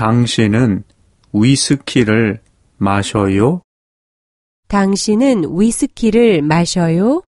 당신은 위스키를 마셔요? 당신은 위스키를 마셔요?